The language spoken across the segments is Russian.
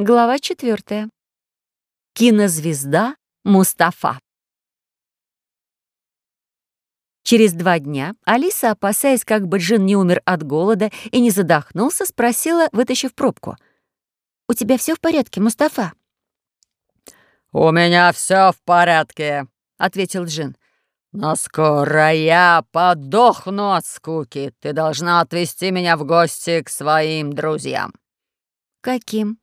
Глава четвертая. Кинозвезда Мустафа. Через два дня Алиса, опасаясь, как бы Джин не умер от голода и не задохнулся, спросила, вытащив пробку. «У тебя все в порядке, Мустафа?» «У меня все в порядке», — ответил Джин. «Но скоро я подохну от скуки. Ты должна отвезти меня в гости к своим друзьям». «Каким?»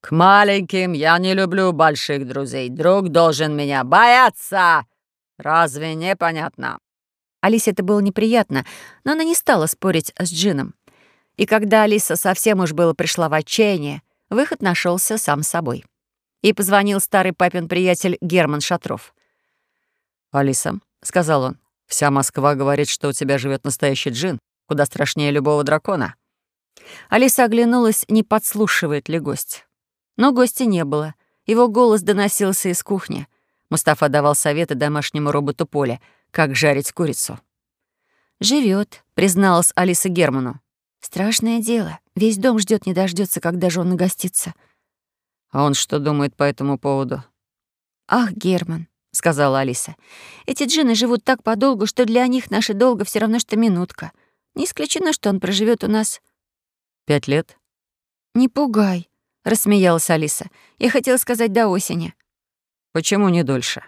«К маленьким я не люблю больших друзей. Друг должен меня бояться. Разве не понятно?» Алисе это было неприятно, но она не стала спорить с Джином. И когда Алиса совсем уж было пришла в отчаяние, выход нашелся сам собой. И позвонил старый папин приятель Герман Шатров. «Алиса», — сказал он, — «вся Москва говорит, что у тебя живет настоящий джин, куда страшнее любого дракона». Алиса оглянулась, не подслушивает ли гость. Но гостя не было. Его голос доносился из кухни. Мустафа давал советы домашнему роботу Поле, как жарить курицу. Живет, призналась Алиса Герману. «Страшное дело. Весь дом ждет, не дождется, когда же он нагостится». «А он что думает по этому поводу?» «Ах, Герман», — сказала Алиса, — «эти джины живут так подолгу, что для них наше долго все равно, что минутка. Не исключено, что он проживет у нас...» «Пять лет?» «Не пугай», — рассмеялась Алиса. «Я хотела сказать до осени». «Почему не дольше?»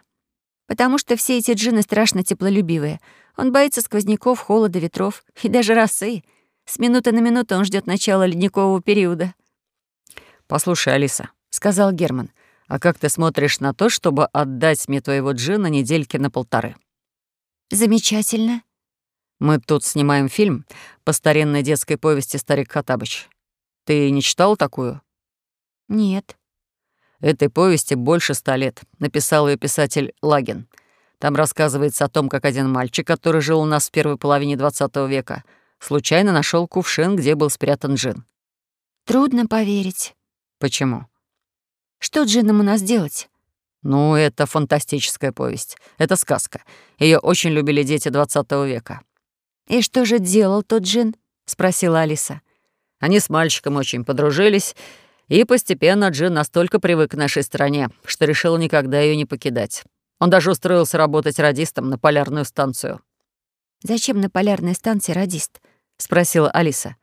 «Потому что все эти джины страшно теплолюбивые. Он боится сквозняков, холода, ветров и даже росы. С минуты на минуту он ждет начала ледникового периода». «Послушай, Алиса», — сказал Герман, «а как ты смотришь на то, чтобы отдать мне твоего джина недельки на полторы?» «Замечательно». «Мы тут снимаем фильм по старинной детской повести «Старик Хатабыч». Ты не читал такую?» «Нет». Этой повести больше ста лет. Написал ее писатель Лагин. Там рассказывается о том, как один мальчик, который жил у нас в первой половине XX века, случайно нашел кувшин, где был спрятан джин. Трудно поверить. Почему? Что джином у нас делать? Ну, это фантастическая повесть. Это сказка. Ее очень любили дети XX века. «И что же делал тот джин?» — спросила Алиса. Они с мальчиком очень подружились, и постепенно Джин настолько привык к нашей стране, что решил никогда ее не покидать. Он даже устроился работать радистом на полярную станцию. «Зачем на полярной станции радист?» — спросила Алиса.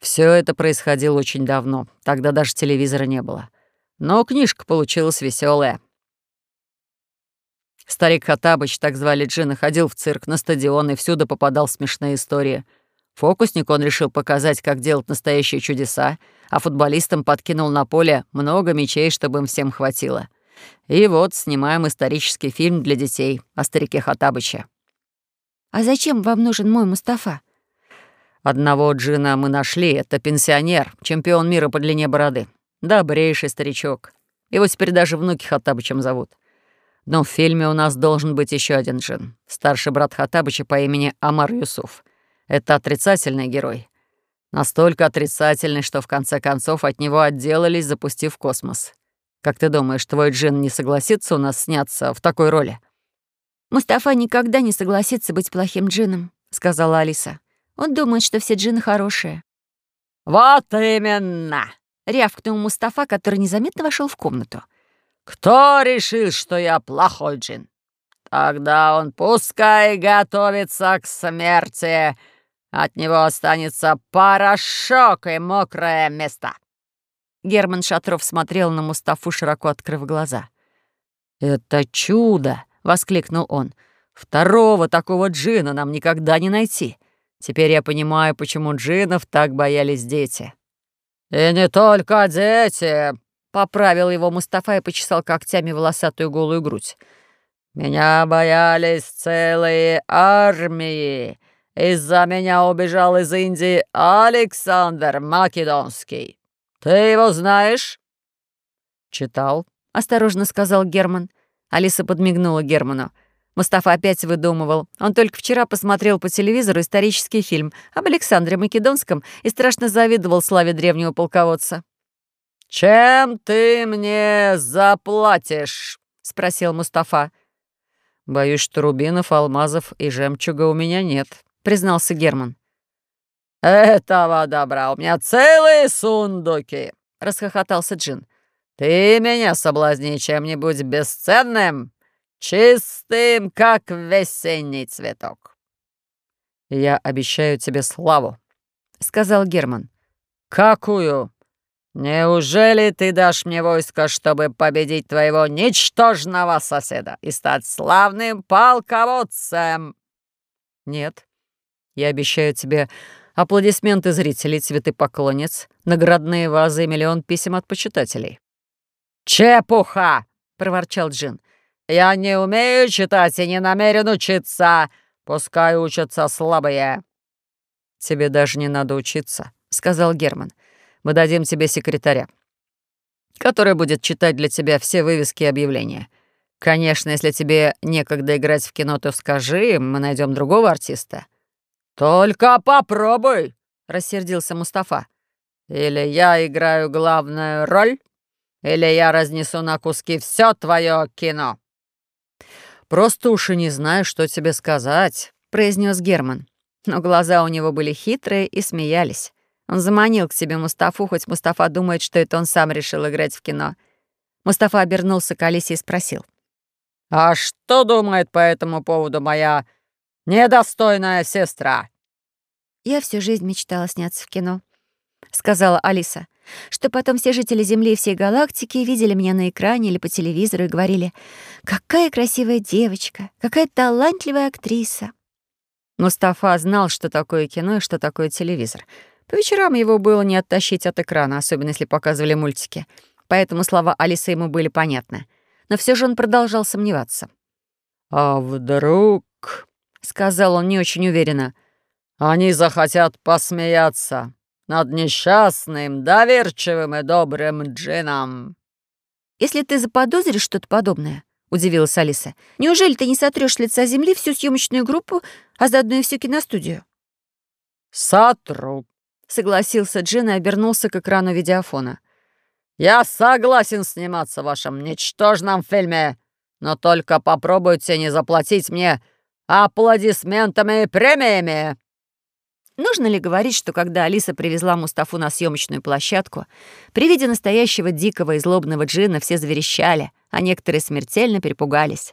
Все это происходило очень давно, тогда даже телевизора не было. Но книжка получилась веселая. Старик Хатабыч, так звали Джина, ходил в цирк, на стадион и всюду попадал в смешные истории. Фокусник он решил показать, как делать настоящие чудеса, а футболистам подкинул на поле много мечей, чтобы им всем хватило. И вот снимаем исторический фильм для детей о старике Хатабыче. «А зачем вам нужен мой Мустафа?» «Одного джина мы нашли. Это пенсионер, чемпион мира по длине бороды. Добрейший старичок. Его теперь даже внуки Хатабычем зовут. Но в фильме у нас должен быть еще один джин. Старший брат Хатабыча по имени Амар Юсуф. Это отрицательный герой. Настолько отрицательный, что в конце концов от него отделались, запустив космос. Как ты думаешь, твой Джин не согласится у нас сняться в такой роли?» «Мустафа никогда не согласится быть плохим джином», — сказала Алиса. «Он думает, что все джины хорошие». «Вот именно!» — рявкнул Мустафа, который незаметно вошел в комнату. «Кто решил, что я плохой джин? Тогда он пускай готовится к смерти. От него останется порошок и мокрое место». Герман Шатров смотрел на Мустафу, широко открыв глаза. «Это чудо!» — воскликнул он. «Второго такого джина нам никогда не найти. Теперь я понимаю, почему джинов так боялись дети». «И не только дети!» — поправил его Мустафа и почесал когтями волосатую голую грудь. «Меня боялись целые армии. Из-за меня убежал из Индии Александр Македонский. «Ты его знаешь?» «Читал», — осторожно сказал Герман. Алиса подмигнула Герману. Мустафа опять выдумывал. Он только вчера посмотрел по телевизору исторический фильм об Александре Македонском и страшно завидовал славе древнего полководца. «Чем ты мне заплатишь?» — спросил Мустафа. «Боюсь, что рубинов, алмазов и жемчуга у меня нет», — признался Герман. «Этого добра у меня целые сундуки. расхохотался Джин. «Ты меня соблазни чем-нибудь бесценным, чистым, как весенний цветок». «Я обещаю тебе славу», — сказал Герман. «Какую?» «Неужели ты дашь мне войско, чтобы победить твоего ничтожного соседа и стать славным полководцем?» «Нет. Я обещаю тебе аплодисменты зрителей, цветы поклонниц, наградные вазы и миллион писем от почитателей». «Чепуха!» — проворчал Джин. «Я не умею читать и не намерен учиться. Пускай учатся слабые». «Тебе даже не надо учиться», — сказал Герман. Мы дадим тебе секретаря, который будет читать для тебя все вывески и объявления. Конечно, если тебе некогда играть в кино, то скажи, мы найдем другого артиста». «Только попробуй!» — рассердился Мустафа. «Или я играю главную роль, или я разнесу на куски все твое кино». «Просто уж и не знаю, что тебе сказать», — произнес Герман. Но глаза у него были хитрые и смеялись. Он заманил к себе Мустафу, хоть Мустафа думает, что это он сам решил играть в кино. Мустафа обернулся к Алисе и спросил. «А что думает по этому поводу моя недостойная сестра?» «Я всю жизнь мечтала сняться в кино», — сказала Алиса. «Что потом все жители Земли и всей галактики видели меня на экране или по телевизору и говорили, какая красивая девочка, какая талантливая актриса». Мустафа знал, что такое кино и что такое телевизор — по вечерам его было не оттащить от экрана, особенно если показывали мультики. Поэтому слова Алисы ему были понятны. Но все же он продолжал сомневаться. «А вдруг...» — сказал он не очень уверенно. «Они захотят посмеяться над несчастным, доверчивым и добрым Джином». «Если ты заподозришь что-то подобное», — удивилась Алиса, «неужели ты не сотрешь с лица земли всю съемочную группу, а заодно и всю киностудию?» «Сотру», согласился Джин и обернулся к экрану видеофона. «Я согласен сниматься в вашем ничтожном фильме, но только попробуйте не заплатить мне аплодисментами и премиями». Нужно ли говорить, что когда Алиса привезла Мустафу на съемочную площадку, при виде настоящего дикого и злобного джина все заверещали, а некоторые смертельно перепугались.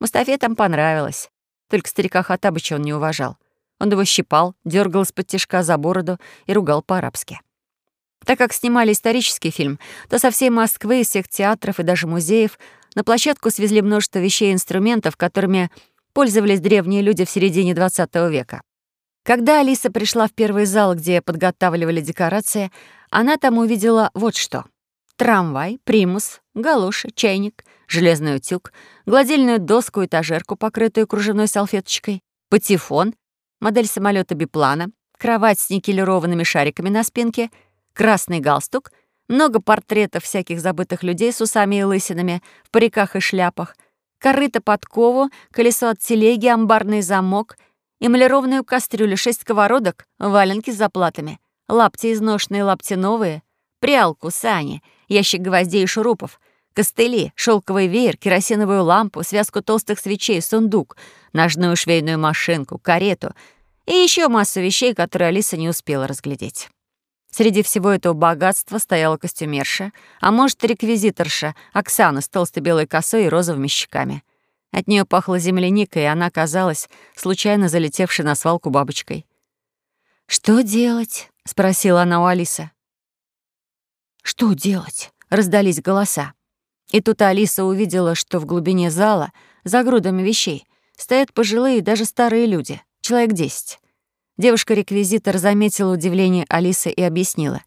Мустафе там понравилось, только старика Хатабыча он не уважал. Он его щипал, дергал из-под тишка за бороду и ругал по-арабски. Так как снимали исторический фильм, то со всей Москвы, из всех театров и даже музеев на площадку свезли множество вещей и инструментов, которыми пользовались древние люди в середине XX века. Когда Алиса пришла в первый зал, где подготавливали декорации, она там увидела вот что. Трамвай, примус, галоши, чайник, железный утюг, гладильную доску, этажерку, покрытую кружевной салфеточкой, патефон модель самолета биплана, кровать с никелированными шариками на спинке, красный галстук, много портретов всяких забытых людей с усами и лысинами, в париках и шляпах, корыто подкову, колесо от телеги, амбарный замок, эмалированную кастрюлю, шесть сковородок, валенки с заплатами, лапти изношенные, лапти новые, прялку, сани, ящик гвоздей и шурупов, костыли, шелковый веер, керосиновую лампу, связку толстых свечей, сундук, ножную швейную машинку, карету и еще массу вещей, которые Алиса не успела разглядеть. Среди всего этого богатства стояла костюмерша, а может, реквизиторша Оксана с толстой белой косой и розовыми щеками. От нее пахло земляникой, и она казалась случайно залетевшей на свалку бабочкой. «Что делать?» — спросила она у Алисы. «Что делать?» — раздались голоса. И тут Алиса увидела, что в глубине зала, за грудами вещей, стоят пожилые и даже старые люди, человек десять. Девушка-реквизитор заметила удивление Алисы и объяснила.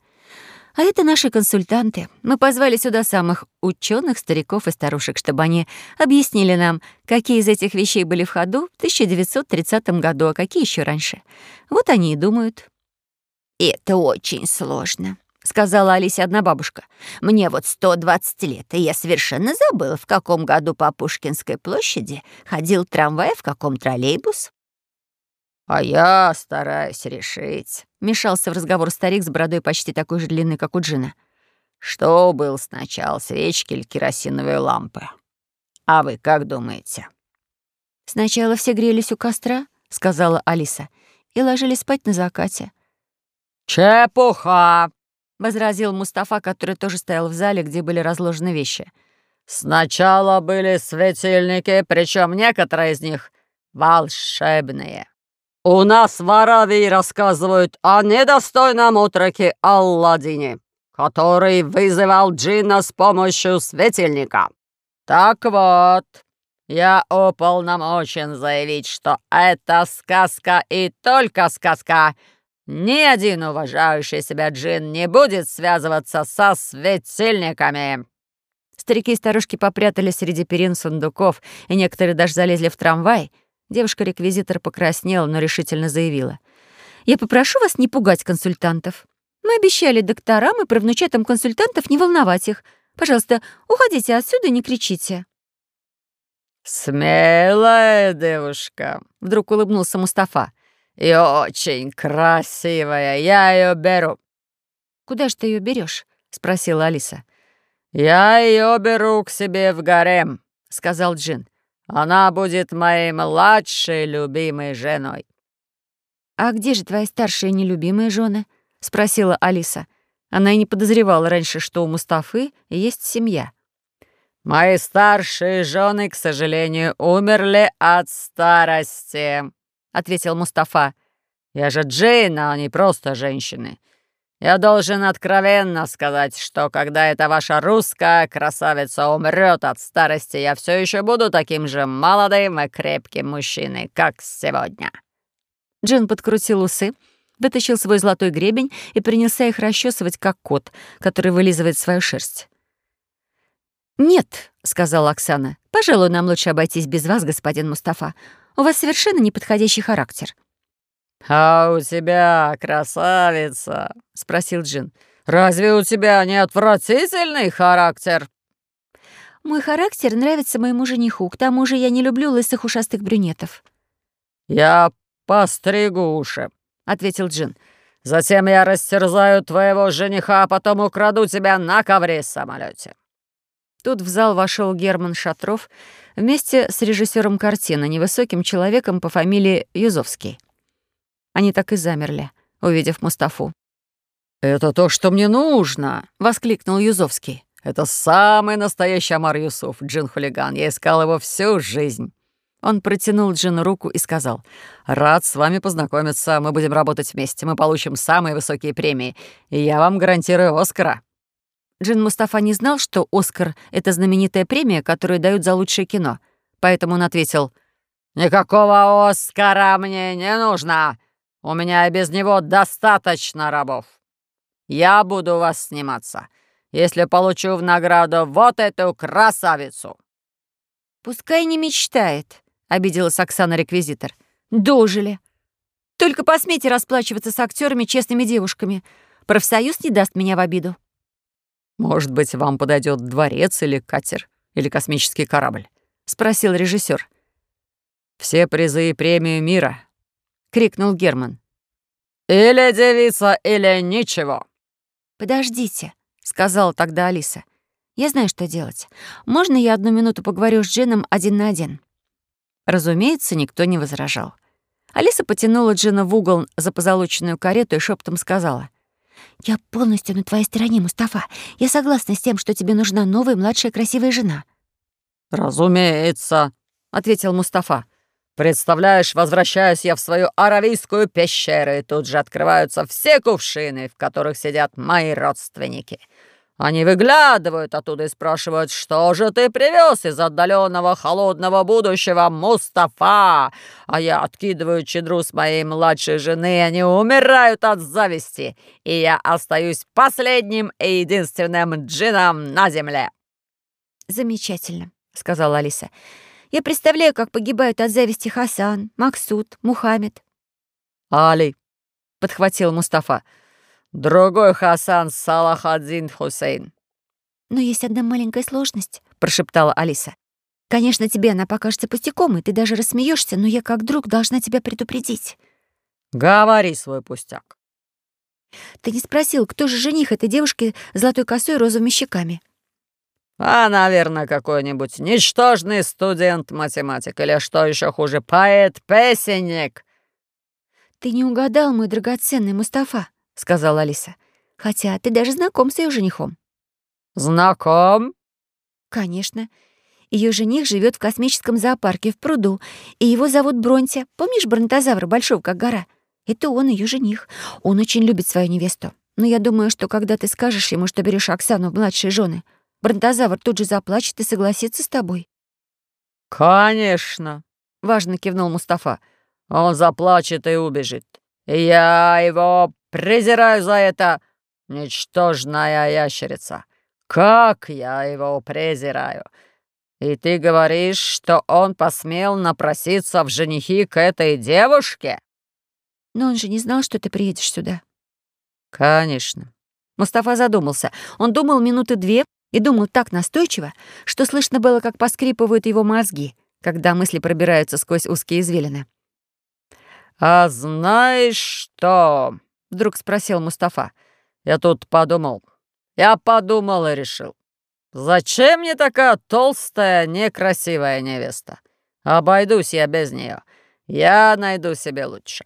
«А это наши консультанты. Мы позвали сюда самых ученых, стариков и старушек, чтобы они объяснили нам, какие из этих вещей были в ходу в 1930 году, а какие еще раньше. Вот они и думают». «Это очень сложно», — сказала Алисе одна бабушка. «Мне вот 120 лет, и я совершенно забыла, в каком году по Пушкинской площади ходил трамвай, в каком троллейбус». «А я стараюсь решить», — мешался в разговор старик с бородой почти такой же длинной, как у Джина. «Что был сначала, свечки или керосиновые лампы? А вы как думаете?» «Сначала все грелись у костра», — сказала Алиса, «и ложились спать на закате». «Чепуха!» возразил Мустафа, который тоже стоял в зале, где были разложены вещи. «Сначала были светильники, причем некоторые из них волшебные. У нас в Аравии рассказывают о недостойном утроке Алладине, который вызывал джинна с помощью светильника. Так вот, я уполномочен заявить, что это сказка и только сказка. Ни один уважающий себя джин не будет связываться со светильниками». Старики и старушки попрятались среди перин сундуков, и некоторые даже залезли в трамвай. Девушка-реквизитор покраснела, но решительно заявила. «Я попрошу вас не пугать консультантов. Мы обещали докторам и правнучатам консультантов не волновать их. Пожалуйста, уходите отсюда и не кричите». «Смелая девушка», — вдруг улыбнулся Мустафа. «И очень красивая. Я ее беру». «Куда же ты ее берешь? спросила Алиса. «Я ее беру к себе в гарем», — сказал Джин. «Она будет моей младшей любимой женой». «А где же твои старшие нелюбимые жены?» — спросила Алиса. Она и не подозревала раньше, что у Мустафы есть семья. «Мои старшие жены, к сожалению, умерли от старости», — ответил Мустафа. «Я же Джейн, а не просто женщины. Я должен откровенно сказать, что когда эта ваша русская красавица умрет от старости, я все еще буду таким же молодым и крепким мужчиной, как сегодня». Джин подкрутил усы, вытащил свой золотой гребень и принялся их расчесывать, как кот, который вылизывает свою шерсть. «Нет», — сказала Оксана, — «пожалуй, нам лучше обойтись без вас, господин Мустафа. У вас совершенно неподходящий характер». «А у тебя, красавица?» — спросил Джин. «Разве у тебя не отвратительный характер?» «Мой характер нравится моему жениху. К тому же я не люблю лысых ушастых брюнетов». «Я постригу уши», — ответил Джин. «Затем я растерзаю твоего жениха, а потом украду тебя на ковре в самолете. Тут в зал вошел Герман Шатров вместе с режиссером картины, невысоким человеком по фамилии Юзовский. Они так и замерли, увидев Мустафу. «Это то, что мне нужно!» — воскликнул Юзовский. «Это самый настоящий Амар Юсуф, джин-хулиган. Я искал его всю жизнь». Он протянул Джину руку и сказал, «Рад с вами познакомиться. Мы будем работать вместе. Мы получим самые высокие премии. И я вам гарантирую Оскара». Джин Мустафа не знал, что «Оскар» — это знаменитая премия, которую дают за лучшее кино. Поэтому он ответил, «Никакого Оскара мне не нужно. У меня и без него достаточно рабов. Я буду вас сниматься, если получу в награду вот эту красавицу». «Пускай не мечтает», — обиделась Оксана-реквизитор. «Дожили. Только посмейте расплачиваться с актерами честными девушками. Профсоюз не даст меня в обиду». «Может быть, вам подойдет дворец или катер, или космический корабль?» — спросил режиссер. «Все призы и премии мира!» — крикнул Герман. «Или девица, или ничего!» «Подождите», — сказала тогда Алиса. «Я знаю, что делать. Можно я одну минуту поговорю с Джином один на один?» Разумеется, никто не возражал. Алиса потянула Джина в угол за позолоченную карету и шептом сказала. «Я полностью на твоей стороне, Мустафа. Я согласна с тем, что тебе нужна новая младшая красивая жена». «Разумеется», — ответил Мустафа. «Представляешь, возвращаюсь я в свою аравийскую пещеру, и тут же открываются все кувшины, в которых сидят мои родственники. Они выглядывают оттуда и спрашивают, что же ты привез из отдаленного холодного будущего, Мустафа? А я откидываю чедру с моей младшей жены, они умирают от зависти, и я остаюсь последним и единственным джином на земле». «Замечательно», — сказала Алиса. «Я представляю, как погибают от зависти Хасан, Максут, Мухаммед». «Али», — подхватил Мустафа. «Другой Хасан Салахаддин Хусейн». «Но есть одна маленькая сложность», — прошептала Алиса. «Конечно, тебе она покажется пустяком, и ты даже рассмеешься, но я как друг должна тебя предупредить». «Говори свой пустяк». «Ты не спросил, кто же жених этой девушки с золотой косой и розовыми щеками?» «А, наверное, какой-нибудь ничтожный студент-математик или, что еще хуже, поэт-песенник». «Ты не угадал, мой драгоценный Мустафа», — сказала Алиса. Хотя ты даже знаком с ее женихом». «Знаком?» «Конечно. Ее жених живет в космическом зоопарке в пруду, и его зовут Бронти. Помнишь бронтозавра, большого как гора? Это он, ее жених. Он очень любит свою невесту. Но я думаю, что когда ты скажешь ему, что берешь Оксану в младшие жены, бронтозавр тут же заплачет и согласится с тобой». «Конечно», — важно кивнул Мустафа. «Он заплачет и убежит. Я его презираю за это, ничтожная ящерица. Как я его презираю!» «И ты говоришь, что он посмел напроситься в женихи к этой девушке?» «Но он же не знал, что ты приедешь сюда». «Конечно». Мустафа задумался. Он думал минуты две и думал так настойчиво, что слышно было, как поскрипывают его мозги, когда мысли пробираются сквозь узкие извилины. «А знаешь что?» — вдруг спросил Мустафа. «Я тут подумал. Я подумал и решил. «Зачем мне такая толстая, некрасивая невеста? Обойдусь я без нее. Я найду себе лучше.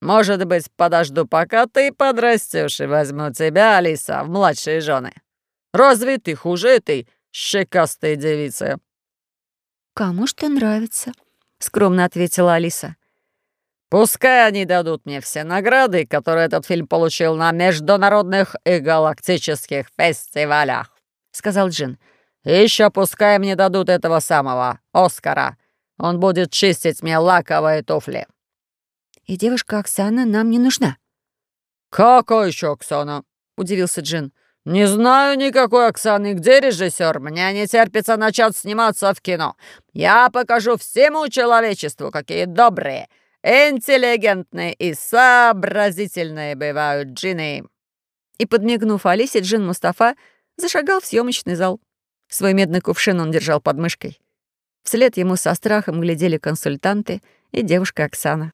Может быть, подожду, пока ты подрастешь, и возьму тебя, Алиса, в младшие жены. Разве ты хуже этой щекастой девицы?» «Кому что нравится», — скромно ответила Алиса. «Пускай они дадут мне все награды, которые этот фильм получил на международных и галактических фестивалях. — сказал Джин. «И еще пускай мне дадут этого самого, Оскара. Он будет чистить мне лаковые туфли». «И девушка Оксана нам не нужна». «Какая еще Оксана?» — удивился Джин. «Не знаю никакой Оксаны. Где режиссер? Мне не терпится начать сниматься в кино. Я покажу всему человечеству, какие добрые, интеллигентные и сообразительные бывают джины». И, подмигнув Алисе, Джин Мустафа зашагал в съемочный зал. Свой медный кувшин он держал под мышкой. Вслед ему со страхом глядели консультанты и девушка Оксана.